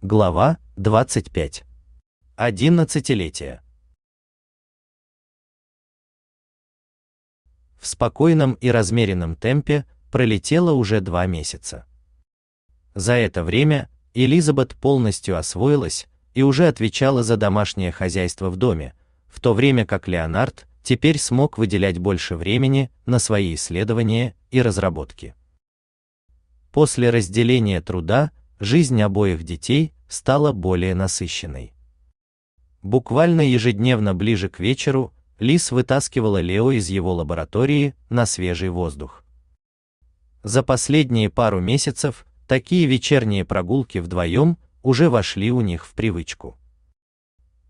Глава 25. Одиннадцатилетие. В спокойном и размеренном темпе пролетело уже два месяца. За это время Элизабет полностью освоилась и уже отвечала за домашнее хозяйство в доме, в то время как Леонард теперь смог выделять больше времени на свои исследования и разработки. После разделения труда жизнь обоих детей стала более насыщенной. Буквально ежедневно ближе к вечеру Лис вытаскивала Лео из его лаборатории на свежий воздух. За последние пару месяцев такие вечерние прогулки вдвоем уже вошли у них в привычку.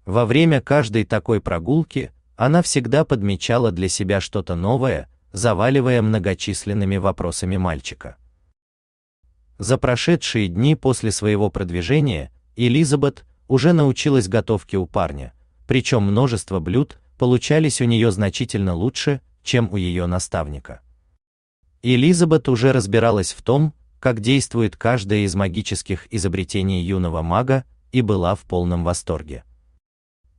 Во время каждой такой прогулки она всегда подмечала для себя что-то новое, заваливая многочисленными вопросами мальчика. За прошедшие дни после своего продвижения Элизабет уже научилась готовке у парня, причем множество блюд получались у нее значительно лучше, чем у ее наставника. Элизабет уже разбиралась в том, как действует каждое из магических изобретений юного мага, и была в полном восторге.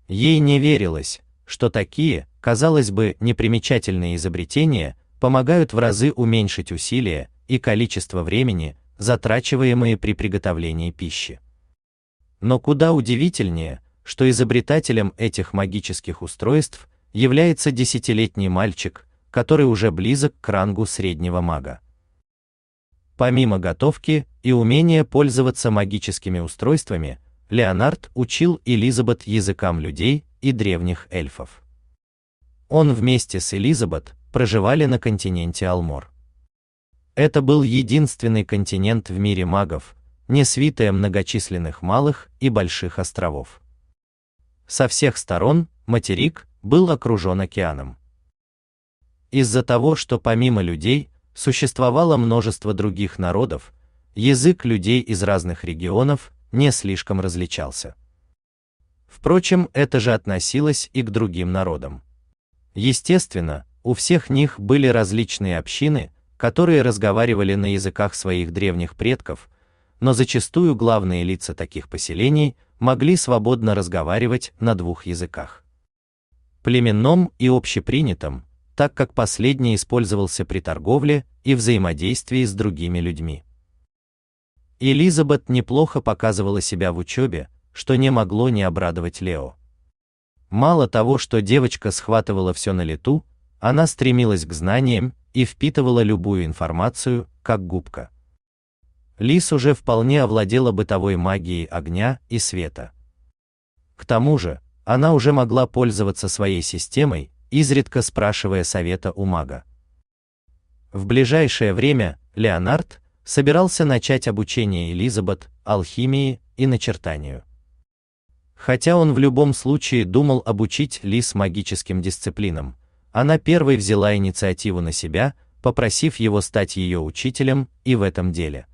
Ей не верилось, что такие, казалось бы, непримечательные изобретения помогают в разы уменьшить усилия и количество времени, затрачиваемые при приготовлении пищи. Но куда удивительнее, что изобретателем этих магических устройств является десятилетний мальчик, который уже близок к рангу среднего мага. Помимо готовки и умения пользоваться магическими устройствами, Леонард учил Элизабет языкам людей и древних эльфов. Он вместе с Элизабет проживали на континенте Алмор. Это был единственный континент в мире магов, не свитая многочисленных малых и больших островов. Со всех сторон материк был окружен океаном. Из-за того, что помимо людей существовало множество других народов, язык людей из разных регионов не слишком различался. Впрочем, это же относилось и к другим народам. Естественно, у всех них были различные общины, которые разговаривали на языках своих древних предков, но зачастую главные лица таких поселений могли свободно разговаривать на двух языках. Племенном и общепринятом, так как последний использовался при торговле и взаимодействии с другими людьми. Элизабет неплохо показывала себя в учебе, что не могло не обрадовать Лео. Мало того, что девочка схватывала все на лету, она стремилась к знаниям и впитывала любую информацию, как губка. Лис уже вполне овладела бытовой магией огня и света. К тому же, она уже могла пользоваться своей системой, изредка спрашивая совета у мага. В ближайшее время Леонард собирался начать обучение Элизабет алхимии и начертанию. Хотя он в любом случае думал обучить Лис магическим дисциплинам, она первой взяла инициативу на себя, попросив его стать ее учителем и в этом деле.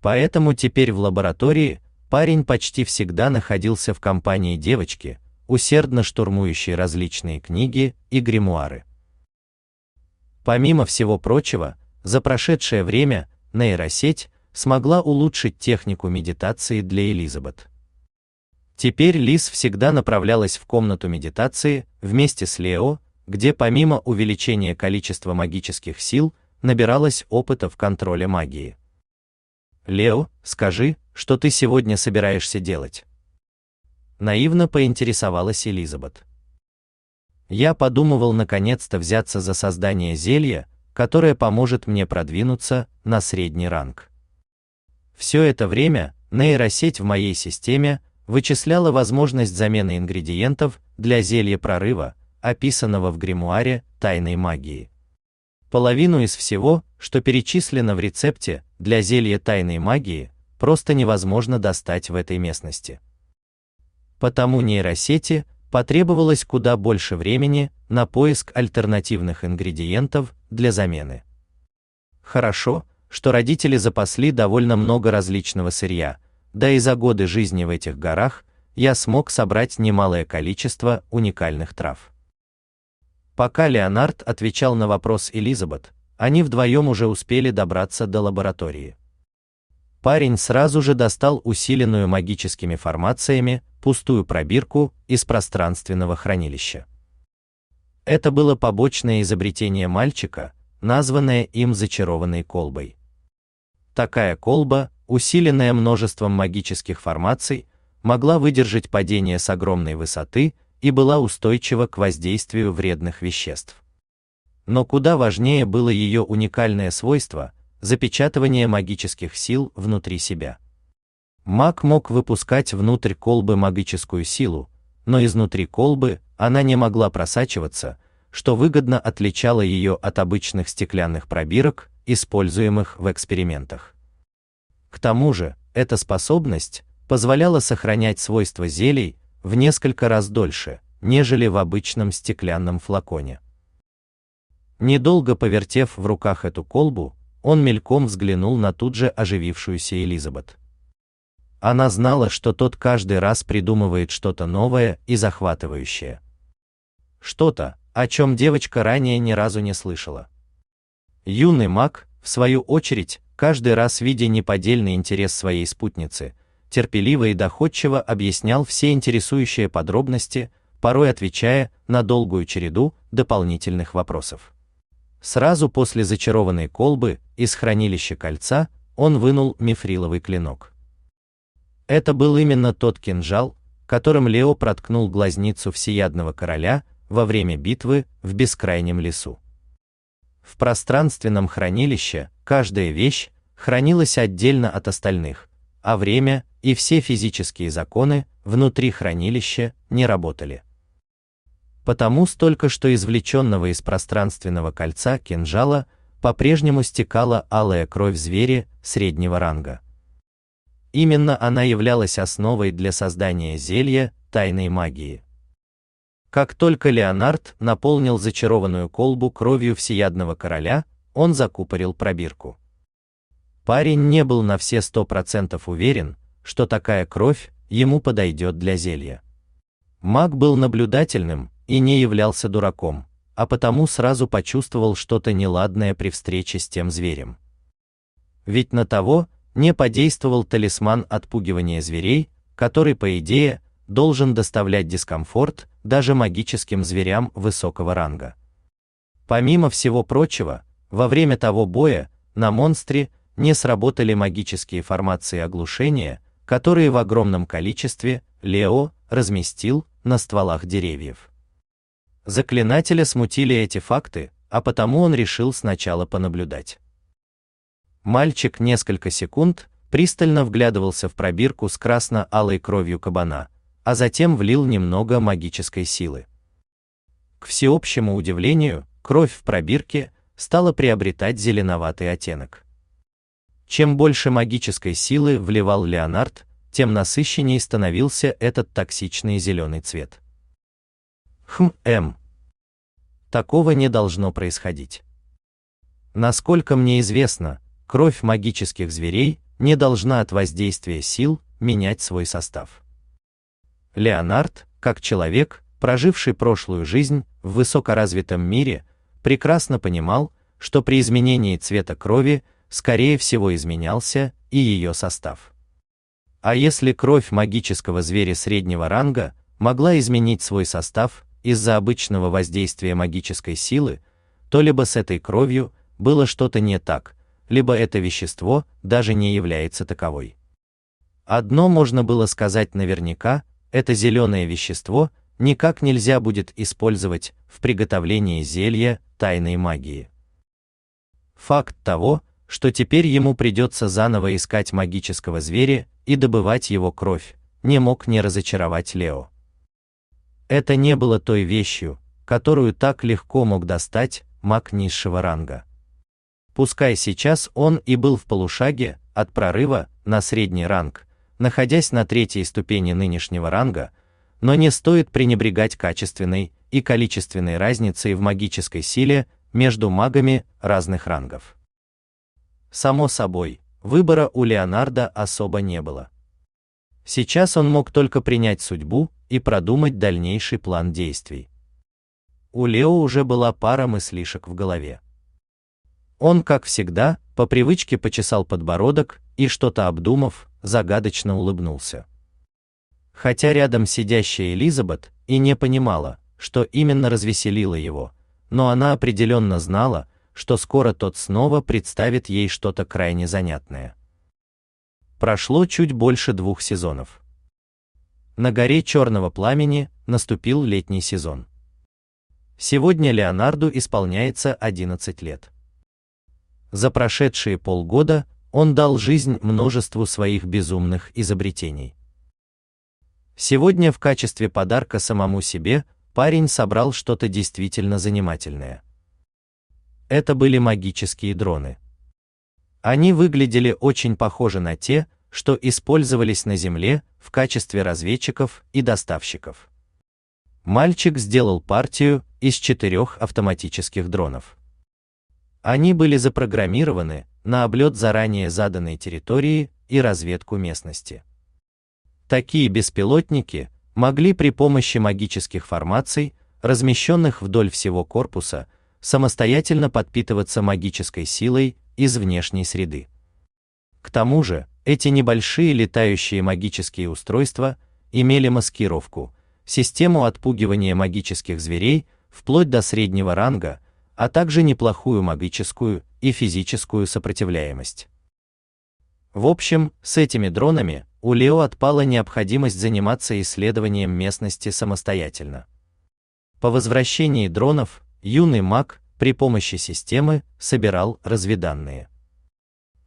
Поэтому теперь в лаборатории парень почти всегда находился в компании девочки, усердно штурмующей различные книги и гримуары. Помимо всего прочего, за прошедшее время нейросеть смогла улучшить технику медитации для Элизабет. Теперь Лис всегда направлялась в комнату медитации вместе с Лео, где помимо увеличения количества магических сил, набиралась опыта в контроле магии. Лео, скажи, что ты сегодня собираешься делать? Наивно поинтересовалась Элизабет. Я подумывал наконец-то взяться за создание зелья, которое поможет мне продвинуться на средний ранг. Все это время нейросеть в моей системе вычисляла возможность замены ингредиентов для зелья прорыва, описанного в гримуаре тайной магии. Половину из всего, что перечислено в рецепте для зелья тайной магии, просто невозможно достать в этой местности. Потому нейросети потребовалось куда больше времени на поиск альтернативных ингредиентов для замены. Хорошо, что родители запасли довольно много различного сырья, да и за годы жизни в этих горах я смог собрать немалое количество уникальных трав. Пока Леонард отвечал на вопрос Элизабет, они вдвоем уже успели добраться до лаборатории. парень сразу же достал усиленную магическими формациями пустую пробирку из пространственного хранилища. Это было побочное изобретение мальчика, названное им зачарованной колбой. Такая колба, усиленная множеством магических формаций, могла выдержать падение с огромной высоты и была устойчива к воздействию вредных веществ. Но куда важнее было ее уникальное свойство запечатывание магических сил внутри себя. Маг мог выпускать внутрь колбы магическую силу, но изнутри колбы она не могла просачиваться, что выгодно отличало ее от обычных стеклянных пробирок, используемых в экспериментах. К тому же, эта способность позволяла сохранять свойства зелий в несколько раз дольше, нежели в обычном стеклянном флаконе. Недолго повертев в руках эту колбу, он мельком взглянул на тут же оживившуюся Элизабет. Она знала, что тот каждый раз придумывает что-то новое и захватывающее. Что-то, о чем девочка ранее ни разу не слышала. Юный маг, в свою очередь, каждый раз видя неподдельный интерес своей спутницы, терпеливо и доходчиво объяснял все интересующие подробности, порой отвечая на долгую череду дополнительных вопросов. Сразу после зачарованной колбы из хранилища кольца он вынул мифриловый клинок. Это был именно тот кинжал, которым Лео проткнул глазницу всеядного короля во время битвы в бескрайнем лесу. В пространственном хранилище каждая вещь хранилась отдельно от остальных, а время и все физические законы внутри хранилища не работали. Потому столько что извлеченного из пространственного кольца кинжала по-прежнему стекала алая кровь зверя среднего ранга. Именно она являлась основой для создания зелья тайной магии. Как только Леонард наполнил зачарованную колбу кровью всеядного короля, он закупорил пробирку. Парень не был на все сто процентов уверен, что такая кровь ему подойдет для зелья. Маг был наблюдательным и не являлся дураком, а потому сразу почувствовал что-то неладное при встрече с тем зверем. Ведь на того не подействовал талисман отпугивания зверей, который, по идее, должен доставлять дискомфорт даже магическим зверям высокого ранга. Помимо всего прочего, во время того боя на монстре не сработали магические формации оглушения, которые в огромном количестве Лео разместил на стволах деревьев. Заклинателя смутили эти факты, а потому он решил сначала понаблюдать. Мальчик несколько секунд пристально вглядывался в пробирку с красно-алой кровью кабана, а затем влил немного магической силы. К всеобщему удивлению, кровь в пробирке стала приобретать зеленоватый оттенок. Чем больше магической силы вливал Леонард, тем насыщеннее становился этот токсичный зеленый цвет. Хм, М. Такого не должно происходить. Насколько мне известно, кровь магических зверей не должна от воздействия сил менять свой состав. Леонард, как человек, проживший прошлую жизнь в высокоразвитом мире, прекрасно понимал, что при изменении цвета крови, скорее всего, изменялся и ее состав. А если кровь магического зверя среднего ранга могла изменить свой состав, из-за обычного воздействия магической силы, то либо с этой кровью было что-то не так, либо это вещество даже не является таковой. Одно можно было сказать наверняка, это зеленое вещество никак нельзя будет использовать в приготовлении зелья тайной магии. Факт того, что теперь ему придется заново искать магического зверя и добывать его кровь, не мог не разочаровать Лео. Это не было той вещью, которую так легко мог достать маг низшего ранга. Пускай сейчас он и был в полушаге от прорыва на средний ранг, находясь на третьей ступени нынешнего ранга, но не стоит пренебрегать качественной и количественной разницей в магической силе между магами разных рангов. Само собой, выбора у Леонардо особо не было. Сейчас он мог только принять судьбу и продумать дальнейший план действий. У Лео уже была пара мыслишек в голове. Он, как всегда, по привычке почесал подбородок и что-то обдумав, загадочно улыбнулся. Хотя рядом сидящая Элизабет и не понимала, что именно развеселило его, но она определенно знала, что скоро тот снова представит ей что-то крайне занятное. Прошло чуть больше двух сезонов. На горе Черного пламени наступил летний сезон. Сегодня Леонарду исполняется 11 лет. За прошедшие полгода он дал жизнь множеству своих безумных изобретений. Сегодня в качестве подарка самому себе парень собрал что-то действительно занимательное. Это были магические дроны. Они выглядели очень похожи на те, что использовались на Земле в качестве разведчиков и доставщиков. Мальчик сделал партию из четырех автоматических дронов. Они были запрограммированы на облет заранее заданной территории и разведку местности. Такие беспилотники могли при помощи магических формаций, размещенных вдоль всего корпуса, самостоятельно подпитываться магической силой из внешней среды. К тому же, эти небольшие летающие магические устройства имели маскировку, систему отпугивания магических зверей вплоть до среднего ранга, а также неплохую магическую и физическую сопротивляемость. В общем, с этими дронами у Лео отпала необходимость заниматься исследованием местности самостоятельно. По возвращении дронов юный маг при помощи системы собирал разведанные.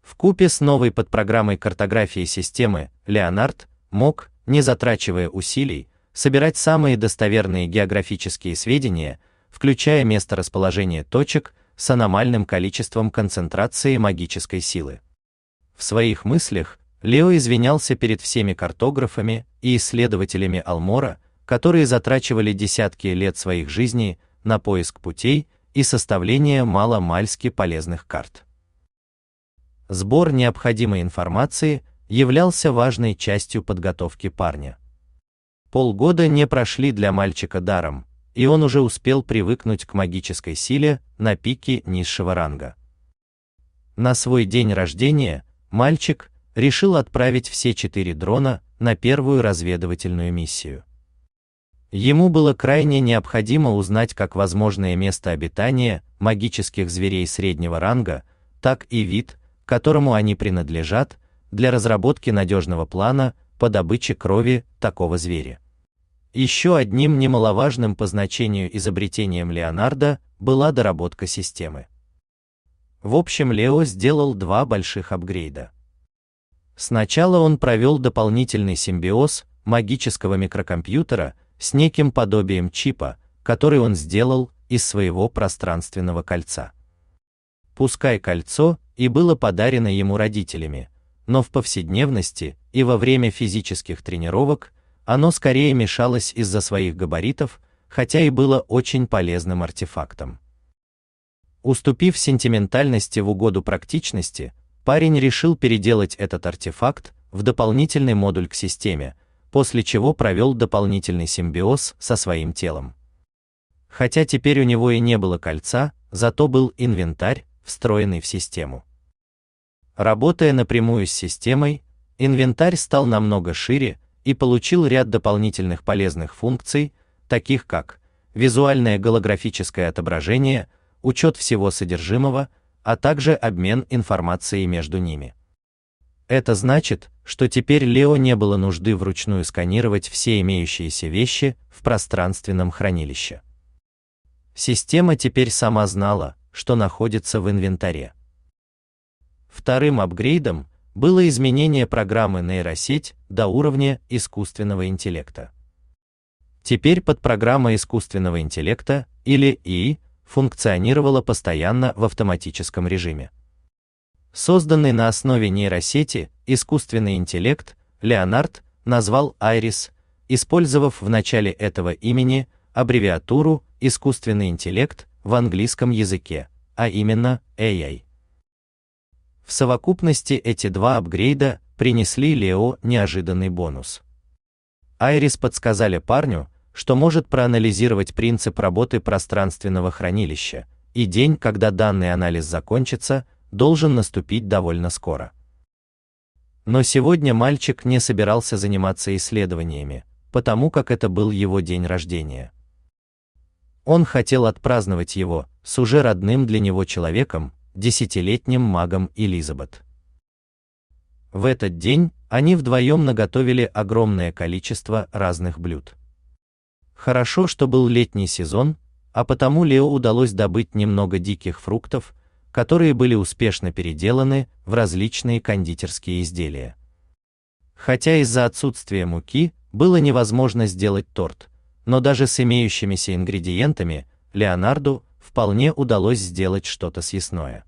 В купе с новой подпрограммой картографии системы Леонард мог, не затрачивая усилий, собирать самые достоверные географические сведения, включая место расположения точек с аномальным количеством концентрации магической силы. В своих мыслях Лео извинялся перед всеми картографами и исследователями Алмора, которые затрачивали десятки лет своих жизней на поиск путей и составление мало-мальски полезных карт. Сбор необходимой информации являлся важной частью подготовки парня. Полгода не прошли для мальчика даром, и он уже успел привыкнуть к магической силе на пике низшего ранга. На свой день рождения мальчик решил отправить все четыре дрона на первую разведывательную миссию. Ему было крайне необходимо узнать как возможное место обитания магических зверей среднего ранга, так и вид, которому они принадлежат, для разработки надежного плана по добыче крови такого зверя. Еще одним немаловажным по значению изобретением Леонардо была доработка системы. В общем, Лео сделал два больших апгрейда. Сначала он провел дополнительный симбиоз магического микрокомпьютера с неким подобием чипа, который он сделал из своего пространственного кольца. Пускай кольцо и было подарено ему родителями, но в повседневности и во время физических тренировок оно скорее мешалось из-за своих габаритов, хотя и было очень полезным артефактом. Уступив сентиментальности в угоду практичности, парень решил переделать этот артефакт в дополнительный модуль к системе, после чего провел дополнительный симбиоз со своим телом. Хотя теперь у него и не было кольца, зато был инвентарь, встроенный в систему. Работая напрямую с системой, инвентарь стал намного шире и получил ряд дополнительных полезных функций, таких как визуальное голографическое отображение, учет всего содержимого, а также обмен информацией между ними. Это значит, что теперь Лео не было нужды вручную сканировать все имеющиеся вещи в пространственном хранилище. Система теперь сама знала, что находится в инвентаре. Вторым апгрейдом было изменение программы нейросеть до уровня искусственного интеллекта. Теперь подпрограмма искусственного интеллекта или ИИ функционировала постоянно в автоматическом режиме. Созданный на основе нейросети искусственный интеллект Леонард назвал Айрис, использовав в начале этого имени аббревиатуру искусственный интеллект в английском языке, а именно AI. В совокупности эти два апгрейда принесли Лео неожиданный бонус. Айрис подсказали парню, что может проанализировать принцип работы пространственного хранилища, и день, когда данный анализ закончится, должен наступить довольно скоро. Но сегодня мальчик не собирался заниматься исследованиями, потому как это был его день рождения. Он хотел отпраздновать его с уже родным для него человеком, десятилетним магом Элизабет. В этот день они вдвоем наготовили огромное количество разных блюд. Хорошо, что был летний сезон, а потому Лео удалось добыть немного диких фруктов, которые были успешно переделаны в различные кондитерские изделия. Хотя из-за отсутствия муки было невозможно сделать торт, но даже с имеющимися ингредиентами Леонарду вполне удалось сделать что-то съестное.